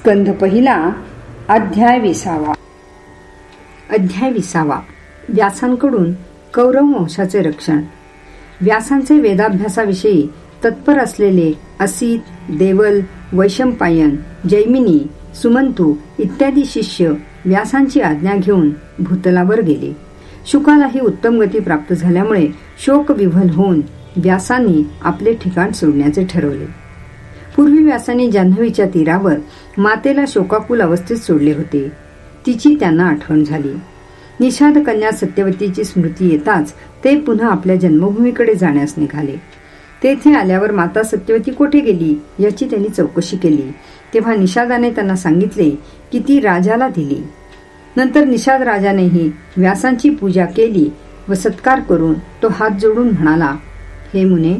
स्कंध पहिला अध्याय विसावा. अध्याय विसावा. व्यासांकडून कौरव वंशाचे रक्षण. व्यासांचे वेदाभ्यासाविषयी तत्पर असलेले असित देवल वैशंपायन जैमिनी सुमंतू इत्यादी शिष्य व्यासांची आज्ञा घेऊन भूतलावर गेले. शुकालाही उत्तम गती प्राप्त झाल्यामुळे शोकविव्हल होऊन व्यासांनी आपले ठिकाण सोडण्याचे ठरवले. पूर्वी व्यासाने जान्हवीच्या तीरावर मातेला शोकाकुल अवस्थेत सोडले होते. तिची त्यांना आठवण झाली. निषाद कन्या सत्यवतीची स्मृती येताच ते पुन्हा आपल्या जन्मभूमीकडे जाण्यास निघाले. तेथे आल्यावर माता सत्यवती कोठे गेली याची त्यांनी चौकशी केली. तेव्हा निषादाने त्यांना सांगितले की ती राजाला दिली. नंतर निषाद राजानेही व्यासांची पूजा केली व सत्कार करून तो हात जोडून म्हणाला हे मुने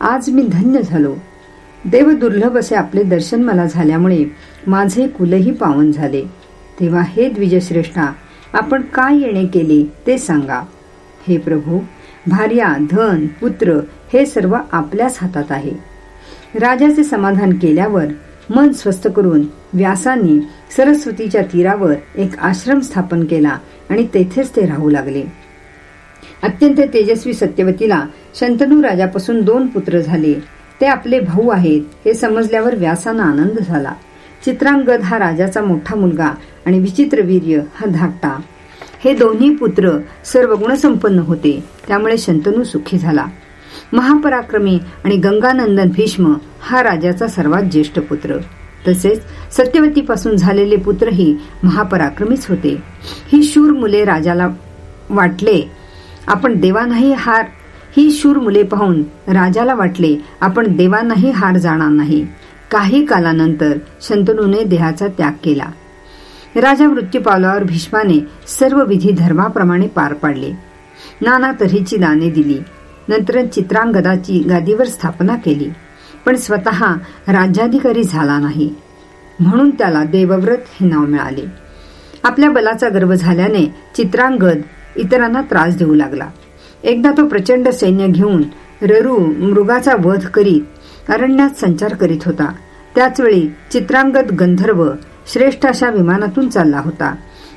आज मी धन्य झालो. देव दुर्लभ असे आपले दर्शन मला झाल्यामुळे माझे कुलही पावन झाले. तेव्हा हे द्विजश्रेष्ठा आपण काय येणे केले ते सांगा. हे प्रभू भार्या धन पुत्र हे सर्व आपल्याच हातात आहे. राजाचे समाधान केल्यावर मन स्वस्थ करून व्यासांनी सरस्वतीच्या तीरावर एक आश्रम स्थापन केला आणि तेथेच ते राहू लागले. अत्यंत तेजस्वी सत्यवतीला शंतनू राजापासून दोन पुत्र झाले. ते आपले भाऊ आहेत हे समजल्यावर व्यासांना आनंद झाला. चित्रांगद हा राजाचा मोठा मुलगा आणि विचित्र वीर्य हा धाकटा. हे दोन्ही पुत्र सर्व गुणसंपन्न होते त्यामुळे शंतनू सुखी झाला. महापराक्रमी आणि गंगानंदन भीष्म हा राजाचा सर्वात ज्येष्ठ पुत्र. तसेच सत्यवतीपासून झालेले पुत्रही महापराक्रमीच होते. ही शूर मुले राजाला वाटले आपण देवानाही हार ही शूर मुले पाहून राजाला वाटले आपण देवांनाही हार जाणार नाही. काही कालानंतर शंतनूने देहाचा त्याग केला. राजा मृत्यू पावल्यावर भीष्माने सर्व विधी धर्माप्रमाणे पार पाडले. नाना तऱ्हेची दाने दिली. नंतर चित्रांगदाची गादीवर स्थापना केली. पण स्वतः राज्याधिकारी झाला नाही. म्हणून त्याला देवव्रत हे नाव मिळाले. आपल्या बलाचा गर्व झाल्याने चित्रांगद इतरांना त्रास देऊ लागला. एकदा तो प्रचंड सैन्य घेऊन ररू मृगाचा वध करीत अरण्यात संचार करीत होता. त्याचवेळी चित्रांगद गंधर्व श्रेष्ठ अशा विमानातून चालला होता.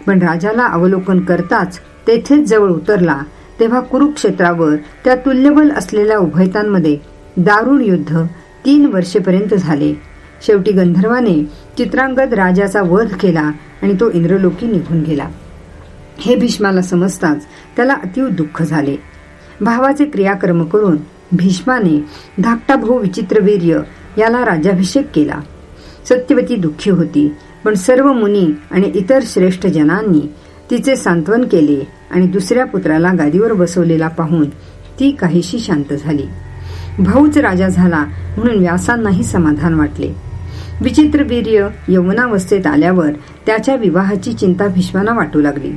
पण राजाला अवलोकन करताच तेथेच जवळ उतरला तेव्हा कुरुक्षेत्रावर त्या तुल्यबल असलेल्या उभयतांमध्ये दारुण युद्ध तीन वर्षेपर्यंत झाले. शेवटी गंधर्वाने चित्रांगद राजाचा वध केला आणि तो इंद्रलोकी निघून गेला. हे भीष्माला समजताच त्याला अतिव दुःख झाले. भावाचे क्रियाकर्म करून भीष्माने धाकटा भाऊ विचित्रवीर्य याला राज्याभिषेक केला. सत्यवती दुःखी होती पण सर्व मुनी आणि इतर श्रेष्ठ जनांनी तिचे सांत्वन केले आणि दुसऱ्या पुत्राला गादीवर बसवलेला पाहून ती काहीशी शांत झाली. भाऊच राजा झाला म्हणून व्यासांनाही समाधान वाटले. विचित्र वीर्य आल्यावर त्याच्या विवाहाची चिंता भीष्माना वाटू लागली.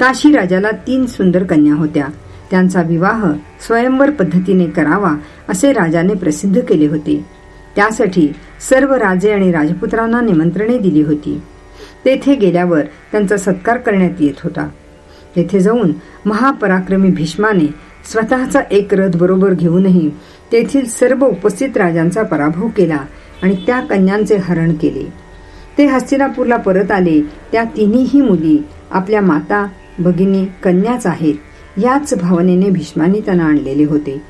काशी राजाला तीन सुंदर कन्या होत्या. त्यांचा विवाह स्वयंवर पद्धतीने करावा असे राजाने प्रसिद्ध केले होते. त्यासाठी सर्व राजे आणि राजपुत्रांना निमंत्रणे दिली होती. तेथे गेल्यावर त्यांचा सत्कार करण्यात येत होता. तेथे जाऊन महापराक्रमी भीष्माने स्वतःचा एक रथ बरोबर घेऊनही तेथील सर्व उपस्थित राजांचा पराभव केला आणि त्या कन्यांचे हरण केले. ते हस्तिनापूरला परत आले. त्या तिन्हीही मुली आपल्या माता भगिनी कन्याच आहेत. याच भावनेने भीष्माने त्यांना आणलेले होते.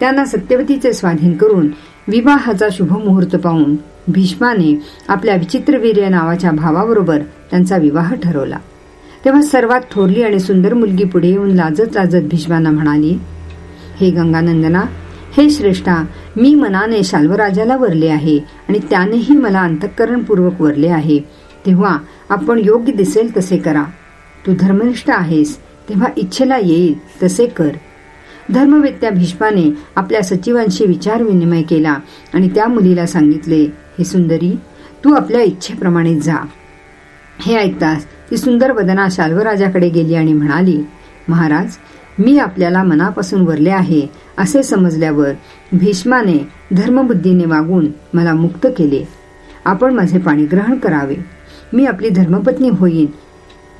त्यांना सत्यवतीचे स्वाधीन करून विवाहाचा शुभ मुहूर्त पाहून भीष्माने आपल्या विचित्रवीर्य नावाच्या भावाबरोबर त्यांचा विवाह ठरवला. तेव्हा सर्वात थोरली आणि सुंदर मुलगी पुढे येऊन लाजत लाजत भीष्मांना म्हणाली हे गंगानंदना हे श्रेष्ठा मी मनाने शाल्वराजाला वरले आहे आणि त्यानेही मला अंतःकरणपूर्वक वरले आहे. तेव्हा आपण योग्य दिसेल तसे करा. तू धर्मनिष्ठ आहेस तेव्हा इच्छेला येईल तसे कर. धर्मवेत्या भीष्माने आपल्या सचिवांशी विचार विनिमय केला आणि त्या मुलीला सांगितले हे सुंदरी तू आपल्या इच्छेप्रमाणे जा. हे ऐकताच ती सुंदर वदना शाल्वराजाकडे गेली आणि म्हणाली महाराज मी आपल्याला मनापासून वरले आहे असे समजल्यावर भीष्माने धर्मबुद्धीने वागून मला मुक्त केले. आपण माझे पाणी ग्रहण करावे. मी आपली धर्मपत्नी होईन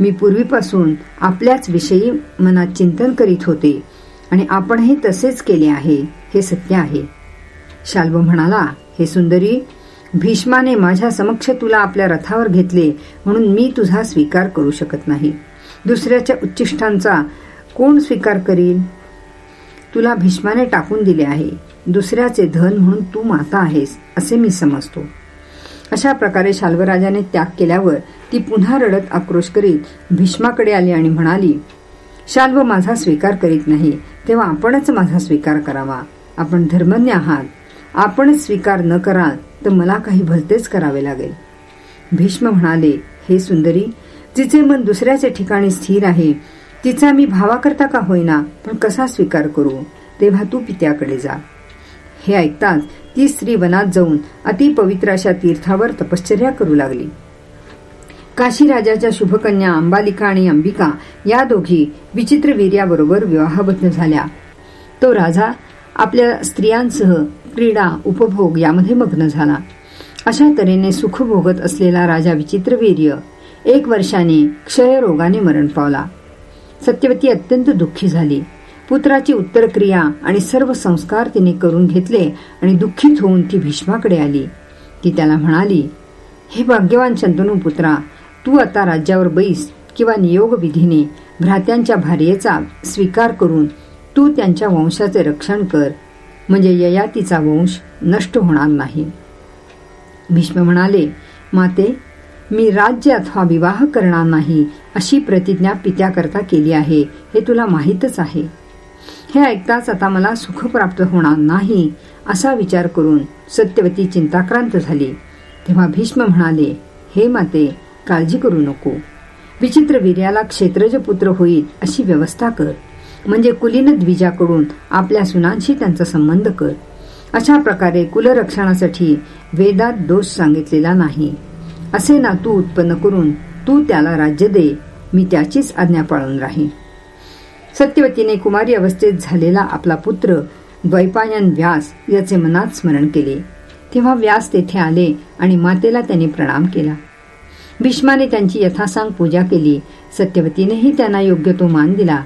मी पूर्वीपासून आपल्याच विषयी मनात चिंतन करीत होते. आणि आपणही तसेच केले आहे हे सत्य आहे. शाल्व म्हणाला हे सुंदरी भीष्माने माझ्या समक्ष तुला आपल्या रथावर घेतले म्हणून मी तुझा स्वीकार करू शकत नाही. दुसऱ्याच्या उच्चिष्टांचा कोण स्वीकार करील? तुला भीष्माने टाकून दिले आहे. दुसऱ्याचे धन म्हणून तू माता आहेस असे मी समजतो. अशा प्रकारे शाल्वराजाने त्याग केल्यावर ती पुन्हा रडत आक्रोश करीत भीष्माकडे आली आणि म्हणाली शाल्व माझा स्वीकार करीत नाही तेव्हा आपणच माझा स्वीकार करावा. आपण धर्मज्ञ आहात. आपणच स्वीकार न कराल तर मला काही भलतेच करावे लागेल. भीष्म म्हणाले हे सुंदरी जिचे मन दुसऱ्याचे ठिकाणी स्थिर आहे तिचा मी भावाकरता का होईना पण कसा स्वीकार करू? तेव्हा तू पित्याकडे जा. हे ऐकताच ती स्त्री वनात जाऊन अतिपवित्र अशा तीर्थावर तपश्चर्या करू लागली. काशी राजाच्या शुभकन्या अंबालिका आणि अंबिका या दोघी विचित्र वीर्याबरोबर विवाहबद्ध झाल्या. तो राजा आपल्या स्त्रियांसह क्रीडा उपभोग यामध्ये मग्न झाला. अशा तऱ्हेने सुख भोगत असलेला राजा विचित्रवीर्य एक वर्षाने क्षयरोगाने मरण पावला. सत्यवती अत्यंत दुःखी झाली. पुत्राची उत्तर क्रिया आणि सर्व संस्कार तिने करून घेतले आणि दुःखीत होऊन ती भीष्माकडे आली. ती त्याला म्हणाली हे भाग्यवान शंतनू पुत्रा तू आता राज्यावर बैस किंवा नियोग विधीने भ्रात्यांच्या भार्येचा स्वीकार करून तू त्यांच्या वंशाचे रक्षण कर म्हणजे ययातीचा वंश नष्ट होणार नाही. भीष्म म्हणाले माते मी राज्य अथवा विवाह करणार नाही अशी प्रतिज्ञा पित्याकरता केली आहे हे तुला माहीतच आहे. हे ऐकताच आता मला सुख प्राप्त होणार नाही असा विचार करून सत्यवती चिंताक्रांत झाली. तेव्हा भीष्म म्हणाले हे माते काळजी करू नको. विचित्र वीर्याला क्षेत्रज पुत्र होईल अशी व्यवस्था कर. म्हणजे कुलीन द्विजाकडून आपल्या सुनांशी त्यांचा संबंध कर. अशा प्रकारे कुलरक्षणासाठी वेदात दोष सांगितलेला नाही. असे नातू उत्पन्न करून तू त्याला राज्य दे मी त्याचीच आज्ञा पाळून राहीन. सत्यवतीने कुमारी अवस्थेत झालेला आपला पुत्र द्वैपायन व्यास याचे मनात स्मरण केले. तेव्हा व्यास तेथे आले आणि मातेला त्यांनी प्रणाम केला. भीष्माने त्यांची यथासांग पूजा केली. सत्यवतीनेही त्यांना योग्य तो मान दिला.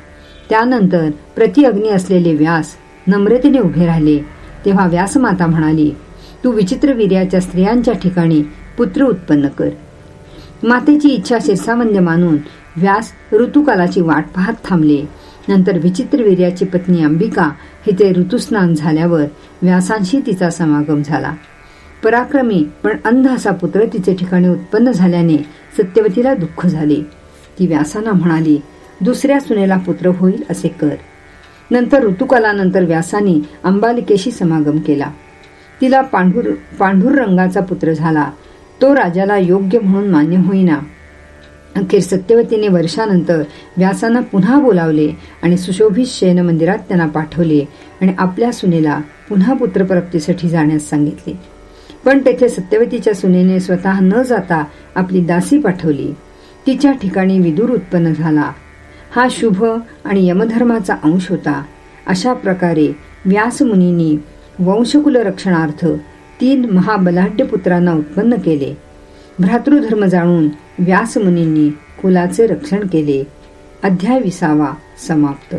त्यानंतर प्रतिअग्नी असलेले व्यास नम्रतेने उभे राहिले. तेव्हा व्यासमाता म्हणाली तू विचित्र वीर्याच्या स्त्रियांच्या ठिकाणी पुत्र उत्पन्न कर. मातेची इच्छा शिरसामंद मानून व्यास ऋतुकालाची वाट पाहत थांबले. नंतर विचित्र वीर्याची पत्नी अंबिका हिचे ऋतुस्नान झाल्यावर व्यासांशी तिचा समागम झाला. पराक्रमी पण अंध असा पुत्र तिचे ठिकाणी उत्पन्न झाल्याने सत्यवतीला दुःख झाले. ती व्यासांना म्हणाली दुसऱ्या सुनेला पुत्र होईल असे कर. नंतर ऋतुकालानंतर व्यासाने अंबालिकेशी समागम केला. तिला पांढूर पांढूर रंगाचा पुत्र झाला. तो राजाला योग्य म्हणून मान्य होईना. अखेर सत्यवतीने वर्षानंतर व्यासांना पुन्हा बोलावले आणि सुशोभित शयन मंदिरात त्यांना पाठवले आणि आपल्या सुनेला पुन्हा पुत्रप्राप्तीसाठी जाण्यास सांगितले. पण तेथे सत्यवतीच्या सुनेने स्वतः न जाता आपली दासी पाठवली. तिच्या ठिकाणी विदूर उत्पन्न झाला. हा शुभ आणि यमधर्माचा अंश होता. अशा प्रकारे व्यासमुनींनी वंशकुल रक्षणार्थ तीन महाबलाढ्य पुत्रांना उत्पन्न केले. भ्रातृधर्म जाणून व्यासमुनींनी कुलाचे रक्षण केले. अध्याय विसावा समाप्त.